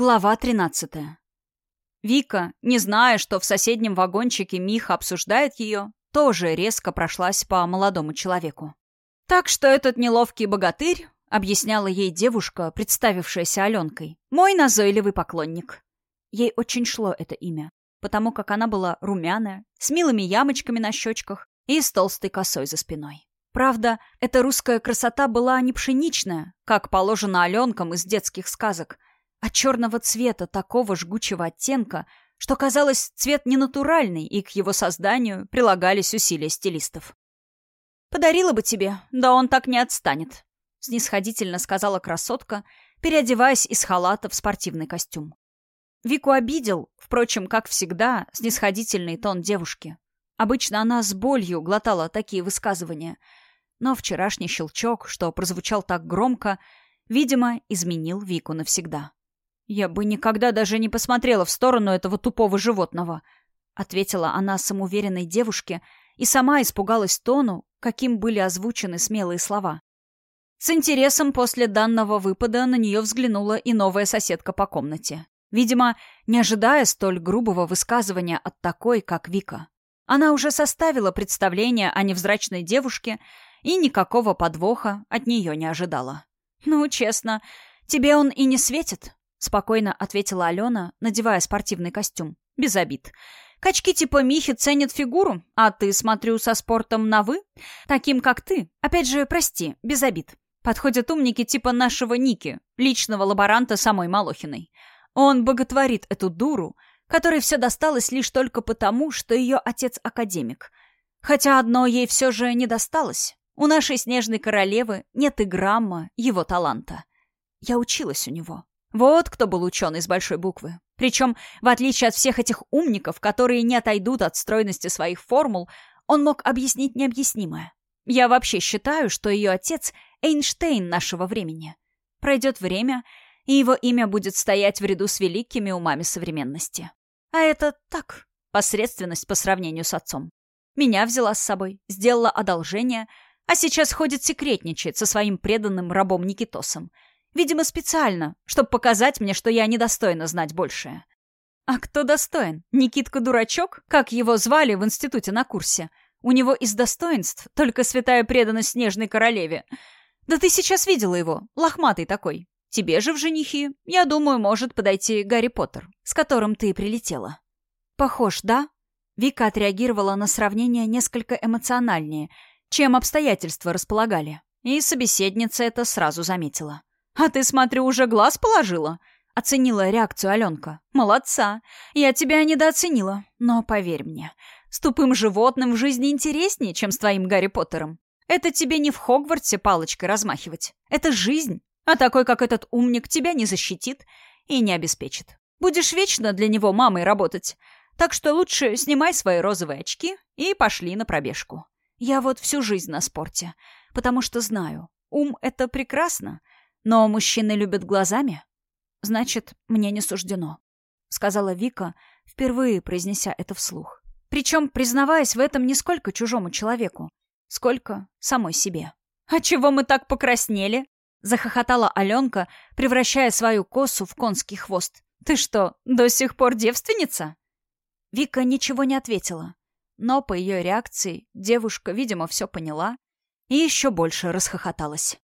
Глава 13. Вика, не зная, что в соседнем вагончике Миха обсуждает ее, тоже резко прошлась по молодому человеку. Так что этот неловкий богатырь, объясняла ей девушка, представившаяся Аленкой, мой назойливый поклонник. Ей очень шло это имя, потому как она была румяная, с милыми ямочками на щечках и с толстой косой за спиной. Правда, эта русская красота была не пшеничная, как положено Аленкам из детских сказок – а черного цвета такого жгучего оттенка, что казалось цвет ненатуральный, и к его созданию прилагались усилия стилистов. «Подарила бы тебе, да он так не отстанет», — снисходительно сказала красотка, переодеваясь из халата в спортивный костюм. Вику обидел, впрочем, как всегда, снисходительный тон девушки. Обычно она с болью глотала такие высказывания, но вчерашний щелчок, что прозвучал так громко, видимо, изменил Вику навсегда. «Я бы никогда даже не посмотрела в сторону этого тупого животного», — ответила она самоуверенной девушке и сама испугалась тону, каким были озвучены смелые слова. С интересом после данного выпада на нее взглянула и новая соседка по комнате. Видимо, не ожидая столь грубого высказывания от такой, как Вика. Она уже составила представление о невзрачной девушке и никакого подвоха от нее не ожидала. «Ну, честно, тебе он и не светит», — спокойно ответила Алена, надевая спортивный костюм. «Без обид. Качки типа Михи ценят фигуру, а ты, смотрю, со спортом на «вы». Таким, как ты. Опять же, прости, без обид. Подходят умники типа нашего Ники, личного лаборанта самой Малохиной. Он боготворит эту дуру, которой все досталось лишь только потому, что ее отец академик. Хотя одно ей все же не досталось. У нашей снежной королевы нет и грамма его таланта. Я училась у него. Вот кто был ученый с большой буквы. Причем, в отличие от всех этих умников, которые не отойдут от стройности своих формул, он мог объяснить необъяснимое. Я вообще считаю, что ее отец — Эйнштейн нашего времени. Пройдет время, и его имя будет стоять в ряду с великими умами современности. А это так, посредственность по сравнению с отцом. Меня взяла с собой, сделала одолжение, а сейчас ходит секретничает со своим преданным рабом Никитосом — Видимо, специально, чтобы показать мне, что я недостойна знать большее. А кто достоин? Никитка-дурачок? Как его звали в институте на курсе? У него из достоинств только святая преданность снежной королеве. Да ты сейчас видела его, лохматый такой. Тебе же в женихи, я думаю, может подойти Гарри Поттер, с которым ты прилетела. Похож, да? Вика отреагировала на сравнение несколько эмоциональнее, чем обстоятельства располагали. И собеседница это сразу заметила. «А ты, смотрю, уже глаз положила?» — оценила реакцию Аленка. «Молодца. Я тебя недооценила. Но поверь мне, с тупым животным в жизни интереснее, чем с твоим Гарри Поттером. Это тебе не в Хогвартсе палочкой размахивать. Это жизнь. А такой, как этот умник, тебя не защитит и не обеспечит. Будешь вечно для него мамой работать. Так что лучше снимай свои розовые очки и пошли на пробежку. Я вот всю жизнь на спорте, потому что знаю, ум — это прекрасно, но мужчины любят глазами? Значит, мне не суждено. Сказала Вика, впервые произнеся это вслух. Причем, признаваясь в этом не сколько чужому человеку, сколько самой себе. «А чего мы так покраснели?» Захохотала Аленка, превращая свою косу в конский хвост. «Ты что, до сих пор девственница?» Вика ничего не ответила. Но по ее реакции девушка, видимо, все поняла и еще больше расхохоталась.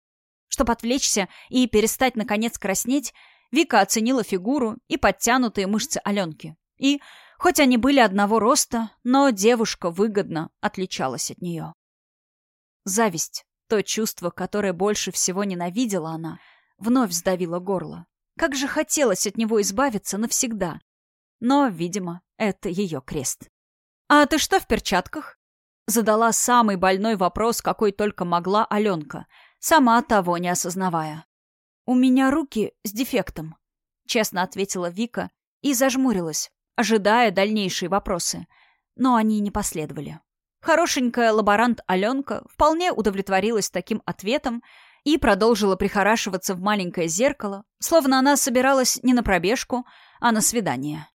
Чтобы отвлечься и перестать, наконец, краснеть, Вика оценила фигуру и подтянутые мышцы Аленки. И, хоть они были одного роста, но девушка выгодно отличалась от нее. Зависть, то чувство, которое больше всего ненавидела она, вновь сдавило горло. Как же хотелось от него избавиться навсегда. Но, видимо, это ее крест. «А ты что в перчатках?» Задала самый больной вопрос, какой только могла Аленка — сама того не осознавая. «У меня руки с дефектом», — честно ответила Вика и зажмурилась, ожидая дальнейшие вопросы. Но они не последовали. Хорошенькая лаборант Аленка вполне удовлетворилась таким ответом и продолжила прихорашиваться в маленькое зеркало, словно она собиралась не на пробежку, а на свидание.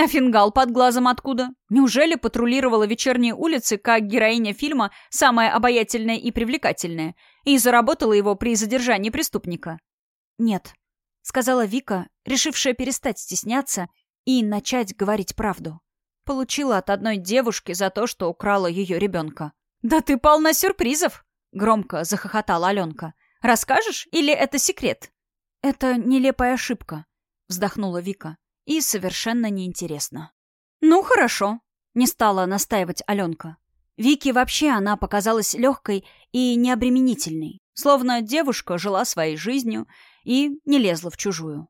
А фингал под глазом откуда? Неужели патрулировала вечерние улицы, как героиня фильма «Самая обаятельная и привлекательная» и заработала его при задержании преступника? Нет. сказала Вика, решившая перестать стесняться и начать говорить правду. Получила от одной девушки за то, что украла ее ребенка. «Да ты полна сюрпризов!» — громко захохотала Аленка. «Расскажешь или это секрет?» «Это нелепая ошибка», — вздохнула Вика. «И совершенно неинтересно». «Ну, хорошо», — не стала настаивать Аленка. Вике вообще она показалась легкой и необременительной, словно девушка жила своей жизнью и не лезла в чужую.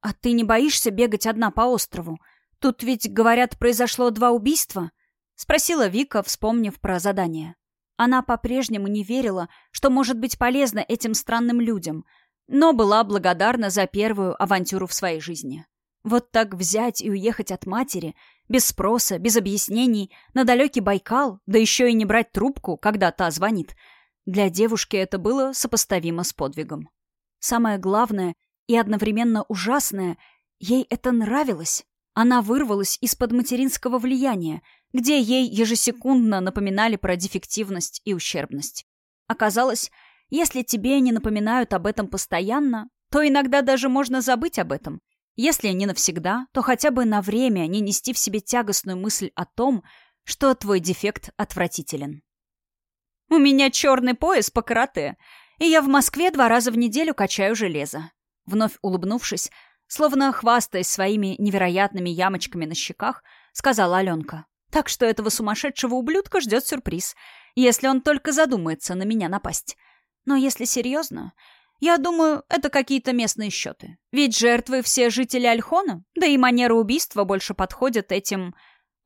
«А ты не боишься бегать одна по острову? Тут ведь, говорят, произошло два убийства?» — спросила Вика, вспомнив про задание. Она по-прежнему не верила, что может быть полезно этим странным людям, но была благодарна за первую авантюру в своей жизни. Вот так взять и уехать от матери, без спроса, без объяснений, на далекий Байкал, да еще и не брать трубку, когда та звонит. Для девушки это было сопоставимо с подвигом. Самое главное и одновременно ужасное, ей это нравилось. Она вырвалась из-под материнского влияния, где ей ежесекундно напоминали про дефективность и ущербность. Оказалось, если тебе не напоминают об этом постоянно, то иногда даже можно забыть об этом — если не навсегда, то хотя бы на время не нести в себе тягостную мысль о том, что твой дефект отвратителен. «У меня черный пояс по карате, и я в Москве два раза в неделю качаю железо». Вновь улыбнувшись, словно хвастаясь своими невероятными ямочками на щеках, сказала Аленка. «Так что этого сумасшедшего ублюдка ждет сюрприз, если он только задумается на меня напасть. Но если серьезно, я думаю, это какие-то местные счеты. Ведь жертвы все жители Альхона, да и манера убийства больше подходят этим...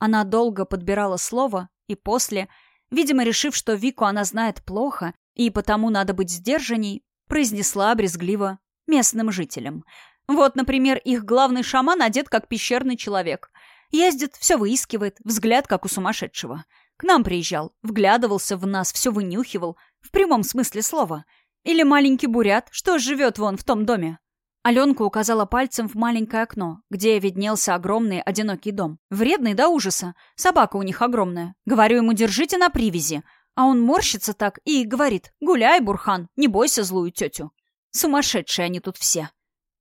Она долго подбирала слово, и после, видимо, решив, что Вику она знает плохо, и потому надо быть сдержанней, произнесла брезгливо местным жителям. Вот, например, их главный шаман одет как пещерный человек. Ездит, все выискивает, взгляд как у сумасшедшего. К нам приезжал, вглядывался в нас, все вынюхивал, в прямом смысле слова — или маленький бурят, что живет вон в том доме?» Аленка указала пальцем в маленькое окно, где виднелся огромный одинокий дом. Вредный до ужаса. Собака у них огромная. Говорю ему, держите на привязи. А он морщится так и говорит, гуляй, Бурхан, не бойся злую тетю. Сумасшедшие они тут все.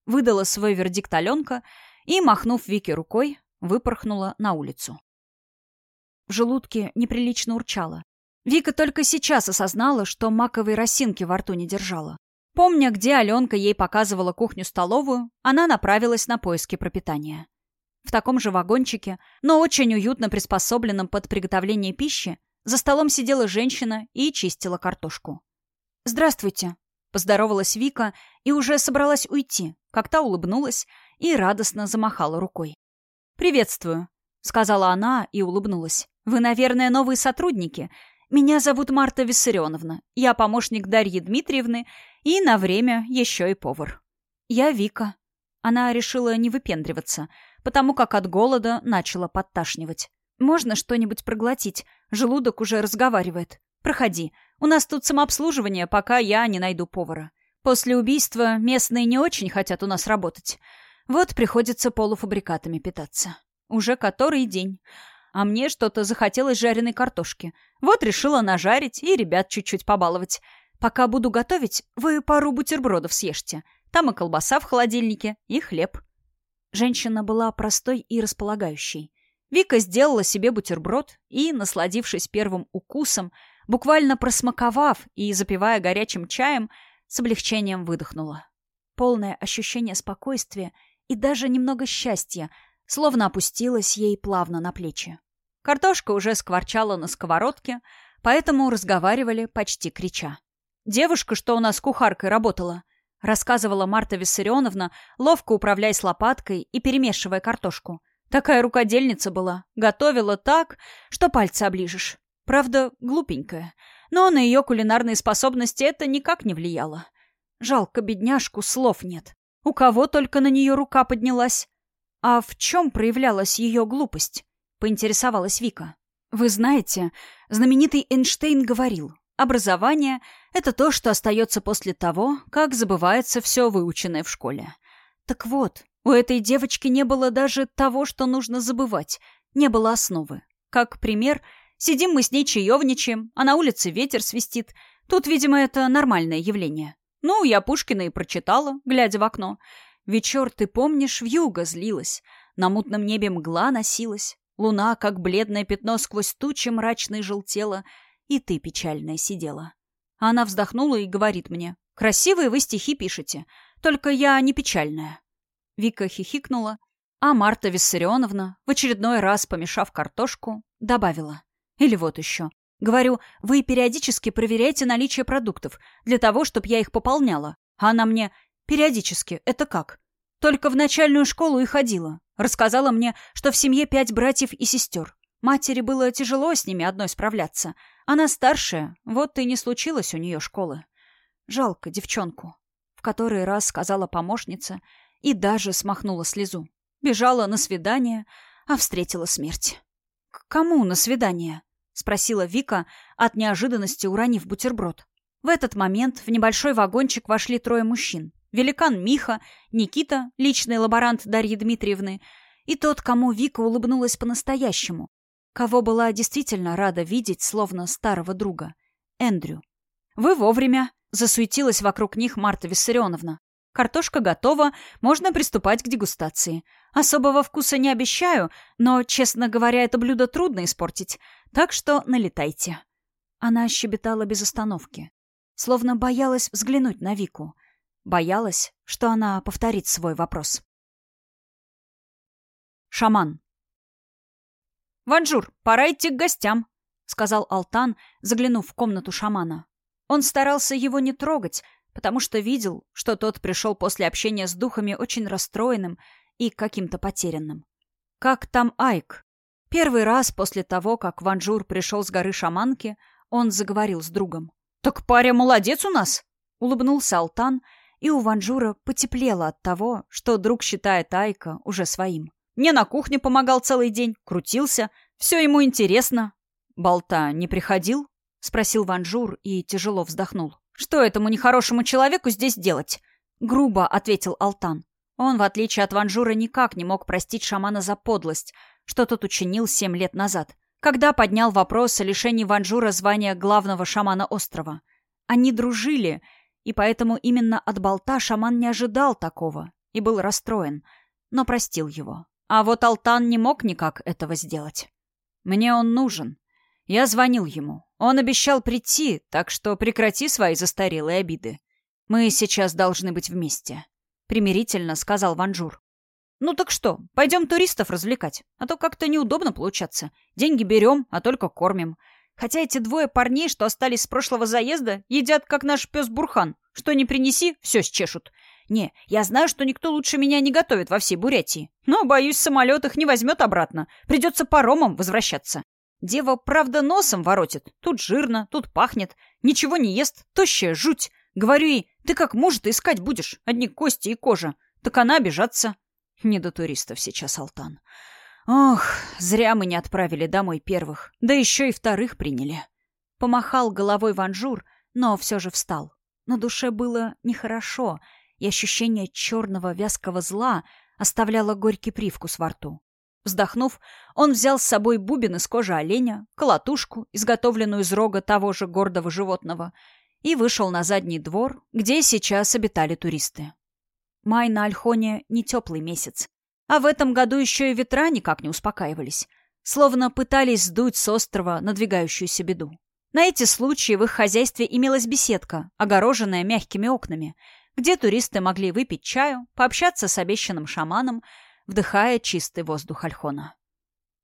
Выдала свой вердикт Аленка и, махнув Вике рукой, выпорхнула на улицу. В желудке неприлично урчало. Вика только сейчас осознала, что маковой росинки во рту не держала. Помня, где Аленка ей показывала кухню-столовую, она направилась на поиски пропитания. В таком же вагончике, но очень уютно приспособленном под приготовление пищи, за столом сидела женщина и чистила картошку. «Здравствуйте», — поздоровалась Вика и уже собралась уйти, как та улыбнулась и радостно замахала рукой. «Приветствую», — сказала она и улыбнулась. «Вы, наверное, новые сотрудники, меня зовут Марта Виссарионовна. Я помощник Дарьи Дмитриевны и на время еще и повар. Я Вика. Она решила не выпендриваться, потому как от голода начала подташнивать. Можно что-нибудь проглотить? Желудок уже разговаривает. Проходи. У нас тут самообслуживание, пока я не найду повара. После убийства местные не очень хотят у нас работать. Вот приходится полуфабрикатами питаться. Уже который день. А мне что-то захотелось жареной картошки. Вот решила нажарить и ребят чуть-чуть побаловать. Пока буду готовить, вы пару бутербродов съешьте. Там и колбаса в холодильнике, и хлеб. Женщина была простой и располагающей. Вика сделала себе бутерброд и, насладившись первым укусом, буквально просмаковав и запивая горячим чаем, с облегчением выдохнула. Полное ощущение спокойствия и даже немного счастья — словно опустилась ей плавно на плечи. Картошка уже скворчала на сковородке, поэтому разговаривали почти крича. «Девушка, что у нас кухаркой работала», — рассказывала Марта Виссарионовна, ловко управляясь лопаткой и перемешивая картошку. «Такая рукодельница была. Готовила так, что пальцы оближешь. Правда, глупенькая. Но на ее кулинарные способности это никак не влияло. Жалко бедняжку, слов нет. У кого только на нее рука поднялась. «А в чем проявлялась ее глупость?» — поинтересовалась Вика. «Вы знаете, знаменитый Эйнштейн говорил, образование — это то, что остается после того, как забывается все выученное в школе. Так вот, у этой девочки не было даже того, что нужно забывать, не было основы. Как пример, сидим мы с ней чаевничаем, а на улице ветер свистит. Тут, видимо, это нормальное явление. Ну, я Пушкина и прочитала, глядя в окно. Вечер, ты помнишь, вьюга злилась, на мутном небе мгла носилась, луна, как бледное пятно сквозь тучи мрачной желтела, и ты печальная сидела. Она вздохнула и говорит мне, «Красивые вы стихи пишете, только я не печальная». Вика хихикнула, а Марта Виссарионовна, в очередной раз помешав картошку, добавила. Или вот еще. Говорю, вы периодически проверяйте наличие продуктов, для того, чтобы я их пополняла. А она мне, периодически, это как? Только в начальную школу и ходила. Рассказала мне, что в семье пять братьев и сестер. Матери было тяжело с ними одной справляться. Она старшая, вот и не случилось у нее школы. Жалко девчонку. В который раз сказала помощница и даже смахнула слезу. Бежала на свидание, а встретила смерть. «К кому на свидание?» — спросила Вика, от неожиданности уронив бутерброд. В этот момент в небольшой вагончик вошли трое мужчин. Великан Миха, Никита, личный лаборант Дарьи Дмитриевны, и тот, кому Вика улыбнулась по-настоящему, кого была действительно рада видеть, словно старого друга. Эндрю. «Вы вовремя!» — засуетилась вокруг них Марта Виссарионовна. Картошка готова, можно приступать к дегустации. Особого вкуса не обещаю, но, честно говоря, это блюдо трудно испортить, так что налетайте». Она щебетала без остановки, словно боялась взглянуть на Вику. Боялась, что она повторит свой вопрос. Шаман. «Ванжур, пора идти к гостям», — сказал Алтан, заглянув в комнату шамана. Он старался его не трогать, потому что видел, что тот пришел после общения с духами очень расстроенным и каким-то потерянным. Как там Айк? Первый раз после того, как Ванжур пришел с горы шаманки, он заговорил с другом. «Так паря молодец у нас!» — улыбнулся Алтан, и у Ванжура потеплело от того, что друг считает Айка уже своим. «Мне на кухне помогал целый день, крутился, все ему интересно». «Болта не приходил?» — спросил Ванжур и тяжело вздохнул. Что этому нехорошему человеку здесь делать?» Грубо ответил Алтан. Он, в отличие от Ванжура, никак не мог простить шамана за подлость, что тот учинил семь лет назад, когда поднял вопрос о лишении Ванжура звания главного шамана острова. Они дружили, и поэтому именно от Болта шаман не ожидал такого и был расстроен, но простил его. А вот Алтан не мог никак этого сделать. «Мне он нужен», я звонил ему. Он обещал прийти, так что прекрати свои застарелые обиды. Мы сейчас должны быть вместе. Примирительно сказал Ванжур. Ну так что, пойдем туристов развлекать, а то как-то неудобно получается. Деньги берем, а только кормим. Хотя эти двое парней, что остались с прошлого заезда, едят, как наш пес Бурхан. Что не принеси, все сметут. Не, я знаю, что никто лучше меня не готовит во всей Бурятии. Но, боюсь, самолет их не возьмет обратно. Придется паромом возвращаться. Дева, правда, носом воротит. Тут жирно, тут пахнет. Ничего не ест. Тощая жуть. Говорю ей, ты как мужа-то искать будешь? Одни кости и кожа. Так она обижается. Не до туристов сейчас, Алтан. Ох, зря мы не отправили домой первых. Да еще и вторых приняли. Помахал головой Ванжур, но все же встал. На душе было нехорошо, и ощущение черного вязкого зла оставляло горький привкус во рту. Вздохнув, он взял с собой бубен из кожи оленя, колотушку, изготовленную из рога того же гордого животного, и вышел на задний двор, где сейчас обитали туристы. Май на Альхоне не теплый месяц, а в этом году еще и ветра никак не успокаивались, словно пытались сдуть с острова надвигающуюся беду. На эти случаи в их хозяйстве имелась беседка, огороженная мягкими окнами, где туристы могли выпить чаю, пообщаться с обещанным шаманом, вдыхая чистый воздух Ольхона.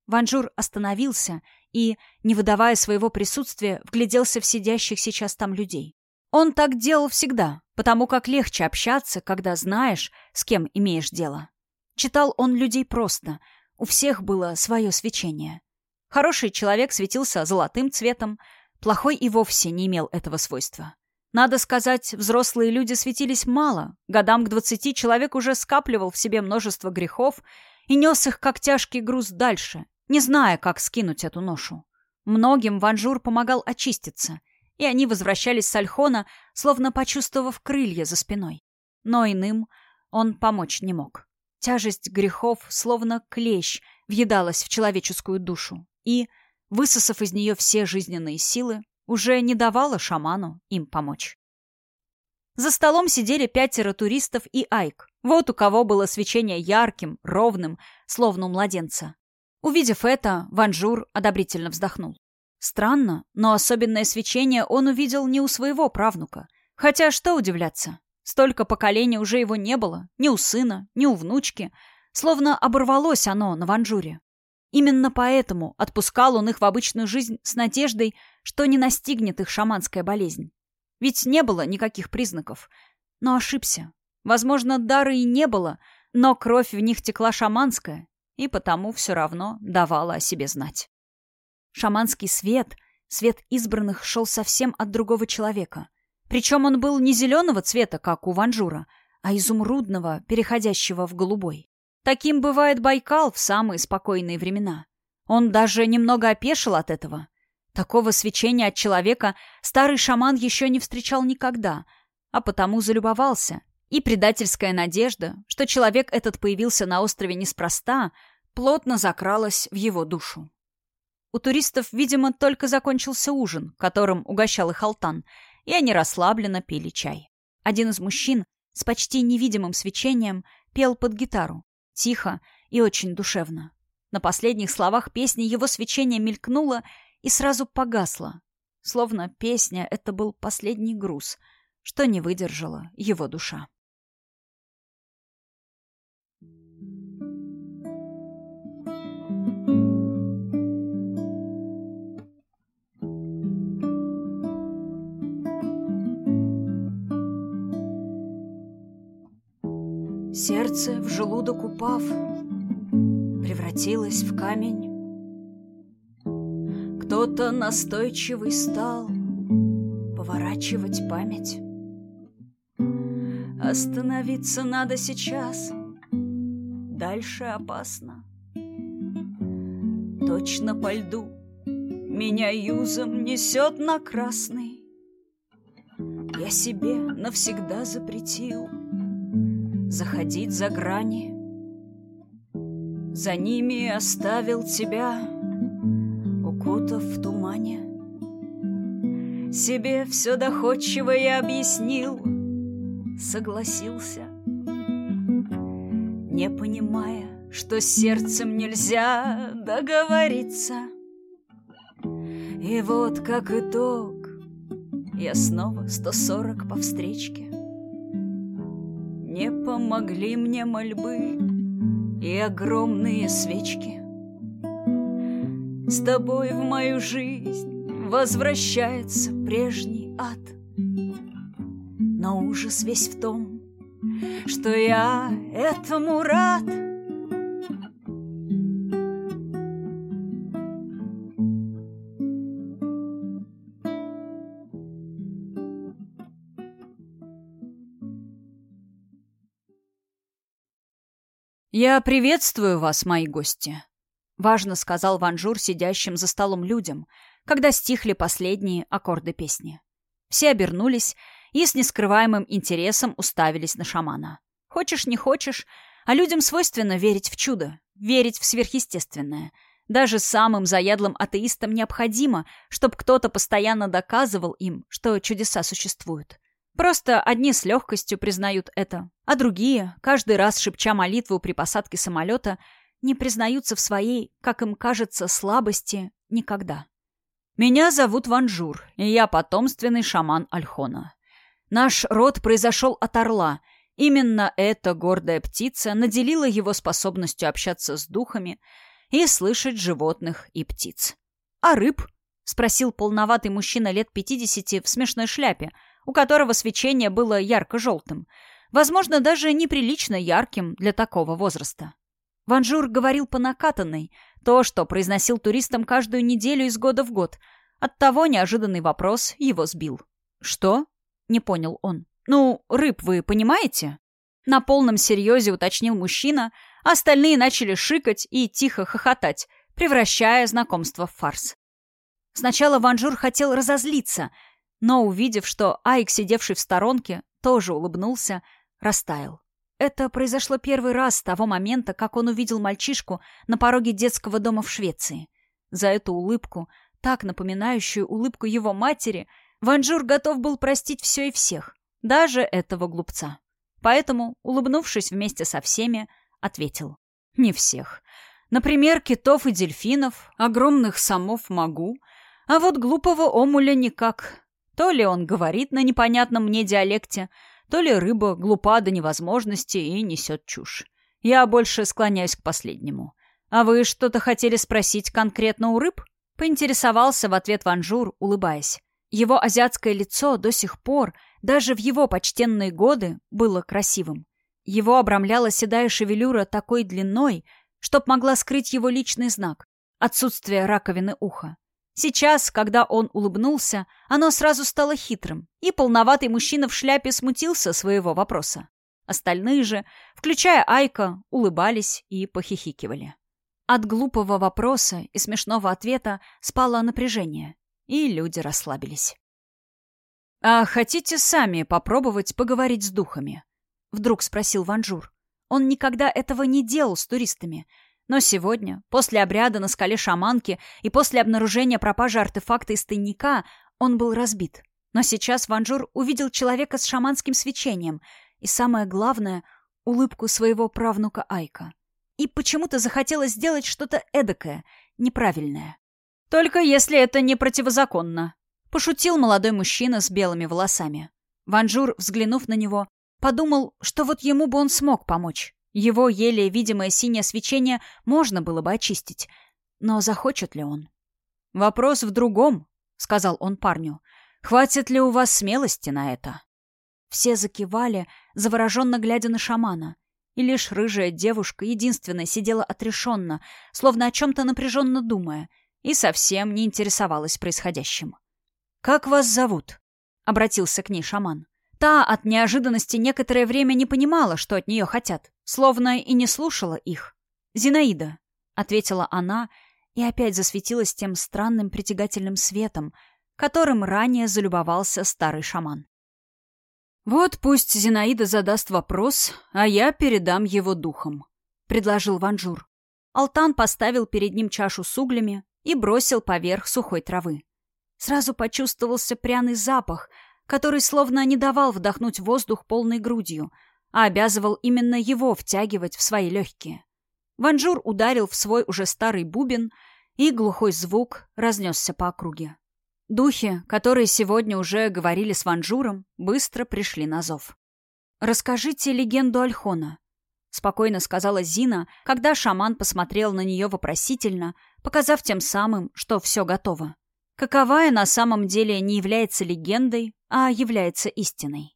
Ванжур остановился и, не выдавая своего присутствия, вгляделся в сидящих сейчас там людей. Он так делал всегда, потому как легче общаться, когда знаешь, с кем имеешь дело. Читал он людей просто, у всех было свое свечение. Хороший человек светился золотым цветом, плохой и вовсе не имел этого свойства. Надо сказать, взрослые люди светились мало. Годам к двадцати человек уже скапливал в себе множество грехов и нес их как тяжкий груз дальше, не зная, как скинуть эту ношу. Многим Ванжур помогал очиститься, и они возвращались с Ольхона, словно почувствовав крылья за спиной. Но иным он помочь не мог. Тяжесть грехов, словно клещ, въедалась в человеческую душу и, высосав из нее все жизненные силы, уже не давала шаману им помочь. За столом сидели пятеро туристов и Айк. Вот у кого было свечение ярким, ровным, словно у младенца. Увидев это, Ванжур одобрительно вздохнул. Странно, но особенное свечение он увидел не у своего правнука. Хотя что удивляться? Столько поколений уже его не было, ни у сына, ни у внучки. Словно оборвалось оно на Ванжуре. Именно поэтому отпускал он их в обычную жизнь с надеждой, что не настигнет их шаманская болезнь. Ведь не было никаких признаков. Но ошибся. Возможно, дары и не было, но кровь в них текла шаманская, и потому все равно давала о себе знать. Шаманский свет, свет избранных, шел совсем от другого человека. Причем он был не зеленого цвета, как у Ванжура, а изумрудного, переходящего в голубой. Таким бывает Байкал в самые спокойные времена. Он даже немного опешил от этого. Такого свечения от человека старый шаман еще не встречал никогда, а потому залюбовался. И предательская надежда, что человек этот появился на острове неспроста, плотно закралась в его душу. У туристов, видимо, только закончился ужин, которым угощал их Алтан, и они расслабленно пили чай. Один из мужчин с почти невидимым свечением пел под гитару, тихо и очень душевно. На последних словах песни его свечение мелькнуло и сразу погасла. Словно песня — это был последний груз, что не выдержала его душа. Сердце в желудок упав, превратилось в камень. Кто-то настойчивый стал поворачивать память. Остановиться надо сейчас, дальше опасно. Точно по льду меня юзом несет на красный. Я себе навсегда запретил заходить за грани. За ними оставил тебя укутав в тумане. Себе все доходчиво я объяснил, согласился, не понимая, что сердцем нельзя договориться. И вот как итог, я снова 140 по встречке. Не помогли мне мольбы и огромные свечки. С тобой в мою жизнь возвращается прежний ад. Но ужас весь в том, что я этому рад. «Я приветствую вас, мои гости», — важно сказал Ванжур сидящим за столом людям, когда стихли последние аккорды песни. Все обернулись и с нескрываемым интересом уставились на шамана. Хочешь, не хочешь, а людям свойственно верить в чудо, верить в сверхъестественное. Даже самым заядлым атеистам необходимо, чтобы кто-то постоянно доказывал им, что чудеса существуют. Просто одни с легкостью признают это, а другие, каждый раз шепча молитву при посадке самолета, не признаются в своей, как им кажется, слабости никогда. Меня зовут Ванжур, и я потомственный шаман Ольхона. Наш род произошел от орла. Именно эта гордая птица наделила его способностью общаться с духами и слышать животных и птиц. «А рыб?» — спросил полноватый мужчина лет пятидесяти в смешной шляпе, у которого свечение было ярко-желтым, возможно, даже неприлично ярким для такого возраста. Ванжур говорил по накатанной, то, что произносил туристам каждую неделю из года в год. Оттого неожиданный вопрос его сбил. «Что?» — не понял он. «Ну, рыб вы понимаете?» На полном серьезе уточнил мужчина, а остальные начали шикать и тихо хохотать, превращая знакомство в фарс. Сначала Ванжур хотел разозлиться, но, увидев, что Айк, сидевший в сторонке, тоже улыбнулся, растаял. Это произошло первый раз с того момента, как он увидел мальчишку на пороге детского дома в Швеции. За эту улыбку, так напоминающую улыбку его матери, Ванжур готов был простить все и всех. Даже этого глупца. Поэтому, улыбнувшись вместе со всеми, ответил. Не всех. Например, китов и дельфинов, огромных сомов могу, а вот глупого омуля никак. То ли он говорит на непонятном мне диалекте, то ли рыба глупа до невозможности и несет чушь. Я больше склоняюсь к последнему. А вы что-то хотели спросить конкретно у рыб? Поинтересовался в ответ Ванжур, улыбаясь. Его азиатское лицо до сих пор, даже в его почтенные годы, было красивым. Его обрамляла седая шевелюра такой длиной, чтоб могла скрыть его личный знак — отсутствие раковины уха. Сейчас, когда он улыбнулся, оно сразу стало хитрым, и полноватый мужчина в шляпе смутился своего вопроса. Остальные же, включая Айка, улыбались и похихикивали. От глупого вопроса и смешного ответа спало напряжение, и люди расслабились. «А хотите сами попробовать поговорить с духами?» — вдруг спросил Ванжур. Он никогда этого не делал с туристами, но сегодня, после обряда на скале шаманки и после обнаружения пропажи артефакта из тайника, он был разбит. Но сейчас Ванжур увидел человека с шаманским свечением и, самое главное, улыбку своего правнука Айка. И почему-то захотелось сделать что-то эдакое, неправильное. «Только если это не противозаконно», — пошутил молодой мужчина с белыми волосами. Ванжур, взглянув на него, подумал, что вот ему бы он смог помочь. Его еле видимое синее свечение можно было бы очистить. Но захочет ли он? «Вопрос в другом», — сказал он парню. «Хватит ли у вас смелости на это?» Все закивали, завороженно глядя на шамана. И лишь рыжая девушка единственная сидела отрешенно, словно о чем-то напряженно думая, и совсем не интересовалась происходящим. «Как вас зовут?» — обратился к ней шаман. Та от неожиданности некоторое время не понимала, что от нее хотят, словно и не слушала их. «Зинаида», — ответила она, и опять засветилась тем странным притягательным светом, которым ранее залюбовался старый шаман. «Вот пусть Зинаида задаст вопрос, а я передам его духам», — предложил Ванжур. Алтан поставил перед ним чашу с углями и бросил поверх сухой травы. Сразу почувствовался пряный запах — который словно не давал вдохнуть воздух полной грудью, а обязывал именно его втягивать в свои легкие. Ванжур ударил в свой уже старый бубен, и глухой звук разнесся по округе. Духи, которые сегодня уже говорили с Ванжуром, быстро пришли на зов. «Расскажите легенду Ольхона», — спокойно сказала Зина, когда шаман посмотрел на нее вопросительно, показав тем самым, что все готово. Каковая на самом деле не является легендой, а является истиной.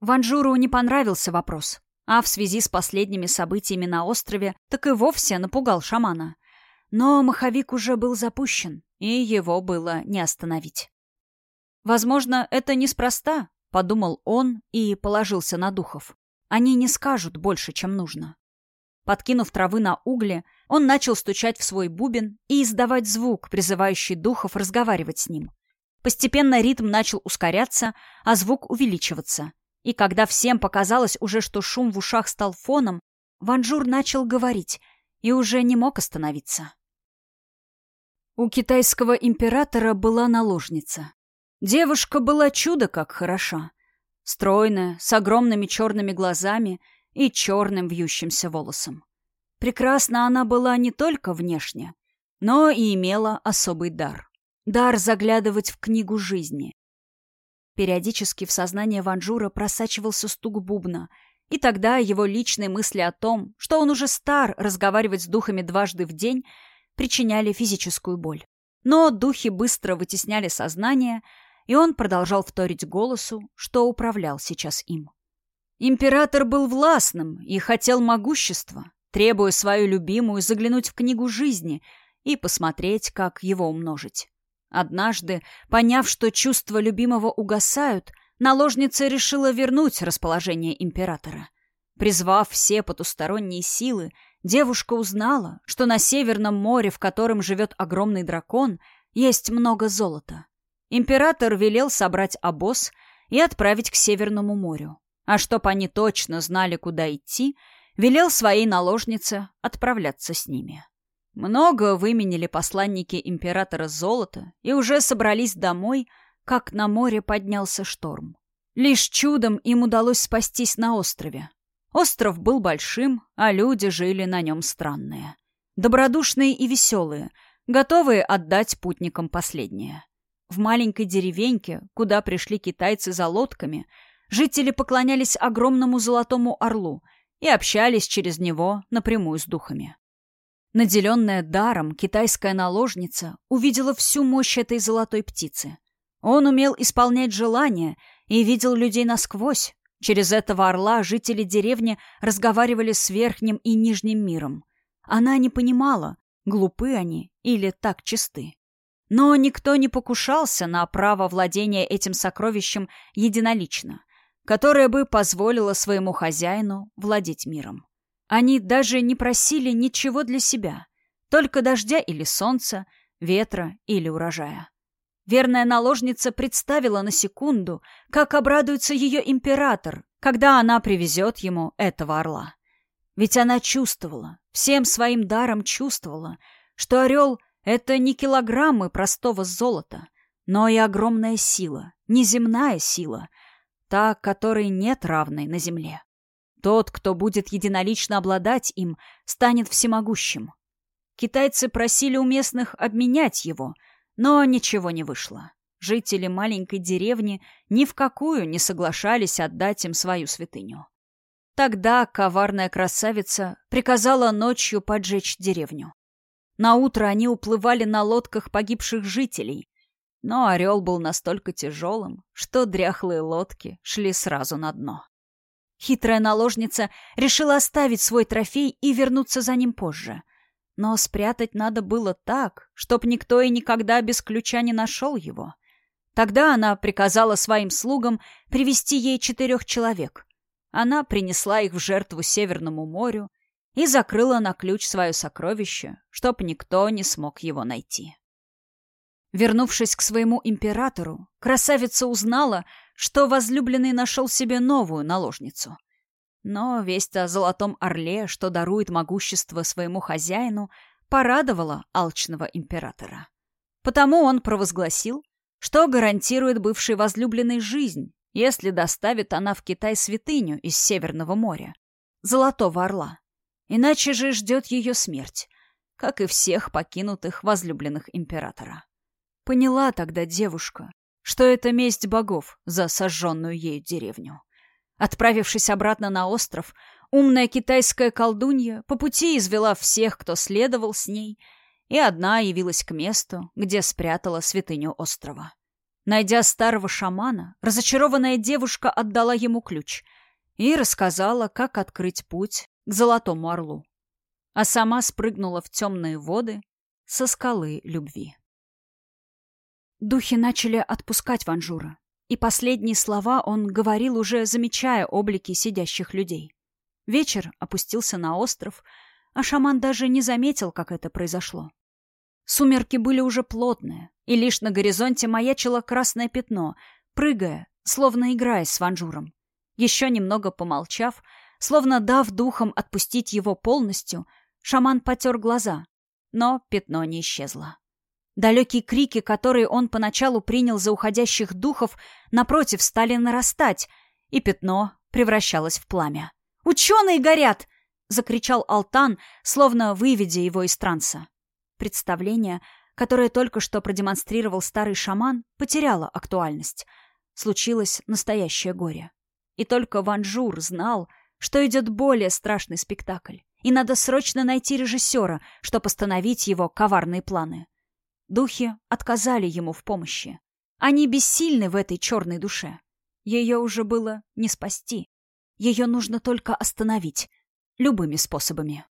Ванжуру не понравился вопрос, а в связи с последними событиями на острове так и вовсе напугал шамана. Но маховик уже был запущен, и его было не остановить. «Возможно, это неспроста», — подумал он и положился на духов. «Они не скажут больше, чем нужно». Подкинув травы на угли, он начал стучать в свой бубен и издавать звук, призывающий духов разговаривать с ним. Постепенно ритм начал ускоряться, а звук увеличиваться. И когда всем показалось уже, что шум в ушах стал фоном, Ванжур начал говорить и уже не мог остановиться. У китайского императора была наложница. Девушка была чудо как хороша. Стройная, с огромными черными глазами и черным вьющимся волосом. Прекрасна она была не только внешне, но и имела особый дар. Дар заглядывать в книгу жизни. Периодически в сознание Ванжура просачивался стук бубна, и тогда его личные мысли о том, что он уже стар разговаривать с духами дважды в день, причиняли физическую боль. Но духи быстро вытесняли сознание, и он продолжал вторить голосу, что управлял сейчас им. Император был властным и хотел могущества, требуя свою любимую заглянуть в книгу жизни и посмотреть, как его умножить. Однажды, поняв, что чувства любимого угасают, наложница решила вернуть расположение императора. Призвав все потусторонние силы, девушка узнала, что на Северном море, в котором живет огромный дракон, есть много золота. Император велел собрать обоз и отправить к Северному морю. А чтоб они точно знали, куда идти, велел своей наложнице отправляться с ними. Много выменили посланники императора золота и уже собрались домой, как на море поднялся шторм. Лишь чудом им удалось спастись на острове. Остров был большим, а люди жили на нем странные. Добродушные и веселые, готовые отдать путникам последнее. В маленькой деревеньке, куда пришли китайцы за лодками, жители поклонялись огромному золотому орлу и общались через него напрямую с духами. Наделенная даром, китайская наложница увидела всю мощь этой золотой птицы. Он умел исполнять желания и видел людей насквозь. Через этого орла жители деревни разговаривали с верхним и нижним миром. Она не понимала, глупы они или так чисты. Но никто не покушался на право владения этим сокровищем единолично, которое бы позволило своему хозяину владеть миром. Они даже не просили ничего для себя, только дождя или солнца, ветра или урожая. Верная наложница представила на секунду, как обрадуется ее император, когда она привезет ему этого орла. Ведь она чувствовала, всем своим даром чувствовала, что орел — это не килограммы простого золота, но и огромная сила, неземная сила, та, которой нет равной на земле. Тот, кто будет единолично обладать им, станет всемогущим. Китайцы просили у местных обменять его, но ничего не вышло. Жители маленькой деревни ни в какую не соглашались отдать им свою святыню. Тогда коварная красавица приказала ночью поджечь деревню. На утро они уплывали на лодках погибших жителей, но орел был настолько тяжелым, что дряхлые лодки шли сразу на дно. Хитрая наложница решила оставить свой трофей и вернуться за ним позже. Но спрятать надо было так, чтоб никто и никогда без ключа не нашел его. Тогда она приказала своим слугам привести ей четырех человек. Она принесла их в жертву Северному морю и закрыла на ключ свое сокровище, чтоб никто не смог его найти. Вернувшись к своему императору, красавица узнала, что возлюбленный нашел себе новую наложницу. Но весть о золотом орле, что дарует могущество своему хозяину, порадовала алчного императора. Потому он провозгласил, что гарантирует бывшей возлюбленной жизнь, если доставит она в Китай святыню из Северного моря, золотого орла. Иначе же ждет ее смерть, как и всех покинутых возлюбленных императора. Поняла тогда девушка, что это месть богов за сожженную ею деревню. Отправившись обратно на остров, умная китайская колдунья по пути извела всех, кто следовал с ней, и одна явилась к месту, где спрятала святыню острова. Найдя старого шамана, разочарованная девушка отдала ему ключ и рассказала, как открыть путь к Золотому Орлу. А сама спрыгнула в темные воды со скалы любви. Духи начали отпускать Ванжура, и последние слова он говорил уже замечая облики сидящих людей. Вечер опустился на остров, а шаман даже не заметил, как это произошло. Сумерки были уже плотные, и лишь на горизонте маячило красное пятно, прыгая, словно играя с Ванжуром. Еще немного помолчав, словно дав духом отпустить его полностью, шаман потер глаза, но пятно не исчезло. Далекие крики, которые он поначалу принял за уходящих духов, напротив, стали нарастать, и пятно превращалось в пламя. «Ученые горят!» — закричал Алтан, словно выведя его из транса. Представление, которое только что продемонстрировал старый шаман, потеряло актуальность. Случилось настоящее горе. И только Ванжур знал, что идет более страшный спектакль, и надо срочно найти режиссера, чтобы остановить его коварные планы. Духи отказали ему в помощи. Они бессильны в этой черной душе. Ее уже было не спасти. Ее нужно только остановить любыми способами.